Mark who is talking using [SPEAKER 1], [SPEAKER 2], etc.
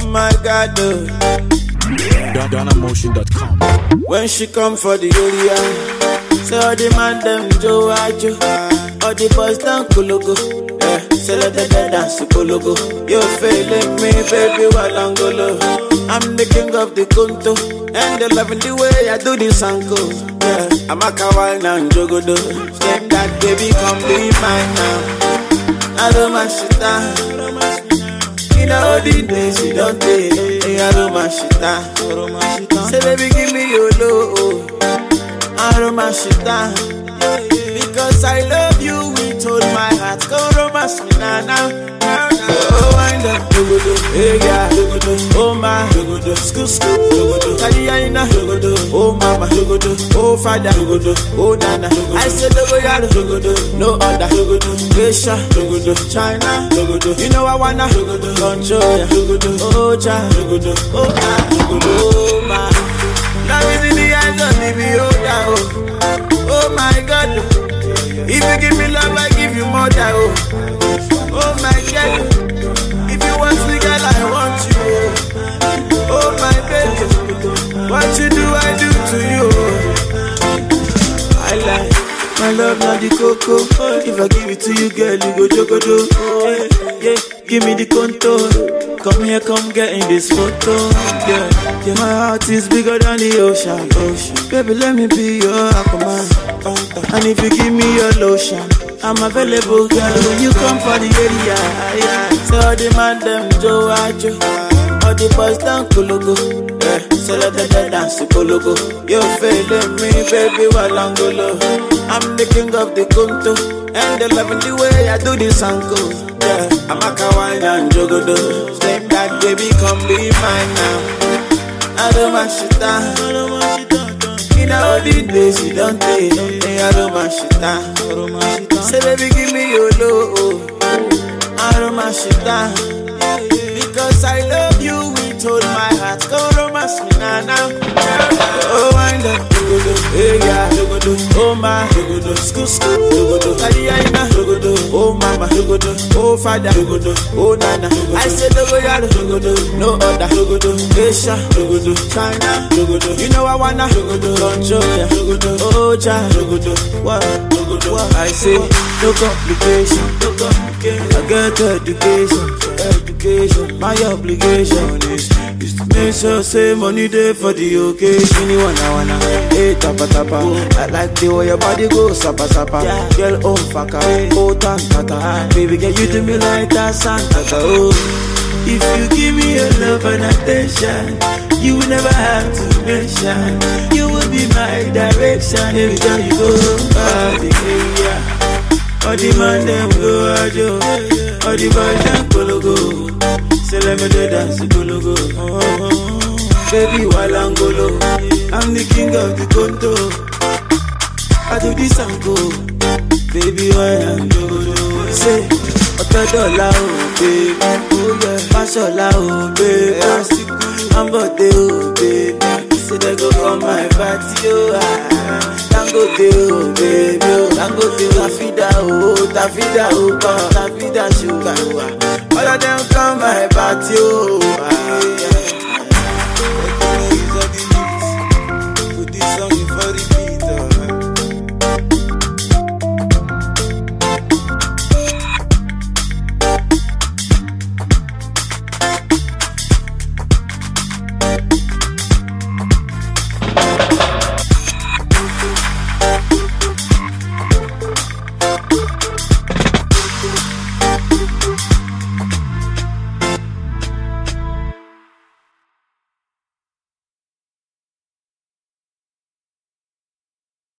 [SPEAKER 1] Oh my God, oh.
[SPEAKER 2] GhanaMotion.com.
[SPEAKER 1] When she come for the area, say all the man them Joe Ajo, all the boys down Kologo. Yeah, say let them dance Kologo. You feeling me, baby, Walangolo. I'm the king of the Kunto, and they loving the way I do this anko. Yeah, I'm a kawaii now, Jogodo. Same that baby, come be mine now. I don't mind shit down. All the days you don't take, hey, I don't mind shit down. Say baby, give me your love. Mind. Because I love you with all my heart. Go romance me now, now, now, now. Oh, wind up, hey yeah, dogodo, oh father, dogodo, oh nana. I said dogodo, dogodo, no other, dogodo, Asia, dogodo, China, dogodo. You know I wanna, dogodo, control ya, dogodo, oh cha, dogodo, oh ah, dogodo, oh my. Now is in the eyes of the beholder, oh, oh my God. If you give me love, I give you more. Oh my love, not the cocoa. If I give it to you, girl, you go jogodo. Oh, yeah. Give me the contour. Come here, come get in this photo. Yeah, yeah. My heart is bigger than the ocean. ocean. Baby, let me be your aquaman. And if you give me your lotion, I'm available, girl. When you come for the area, yeah. So all the man them Joe Ajo, all the boys down Kologo. Yeah, so let them dance Kologo. You feeling me, baby, Walangolo. I'm the king of the Kunto, and they loving the way I do this anko. Yeah, I'm a kawaii and jogodo. Same that baby, come be mine now. I don't mind shit down. In all the days you don't take, hey, I don't mind shit down. Say baby, give me your love. I don't mind shit down. Because I love you with all my heart. Go romance me now, now. Oh father, oh nana. I say dogodo, dogodo, no other, Asia, China. You know I wanna, control ya, oh cha, what, what? I say no complication. I get education, education. My obligation is make sure say money there for the occasion. You wanna wanna, hey tapa tapa. I like the way your body goes sapa sapa. Girl oh faka, oh tan tata. Baby girl you do me like that Santa oh. If you give me your love and attention, you will never have to mention. You will be my direction every time you go. Ah, area. All the man them go ajo, all the boys them let me do dance kologo. Oh, baby walangolo, I'm the king of the Konto. I do this and go, baby why I'm dodo. Say, ọ̀tọ̀ dọ́là o, baby. Fáṣọlá o, baby. Ambode o, baby. They go come my party o. ah. Dangote o, baby o. Dangote o, Tafida o, Tafida o. Tafida sugar o. All of them come my party o. ah.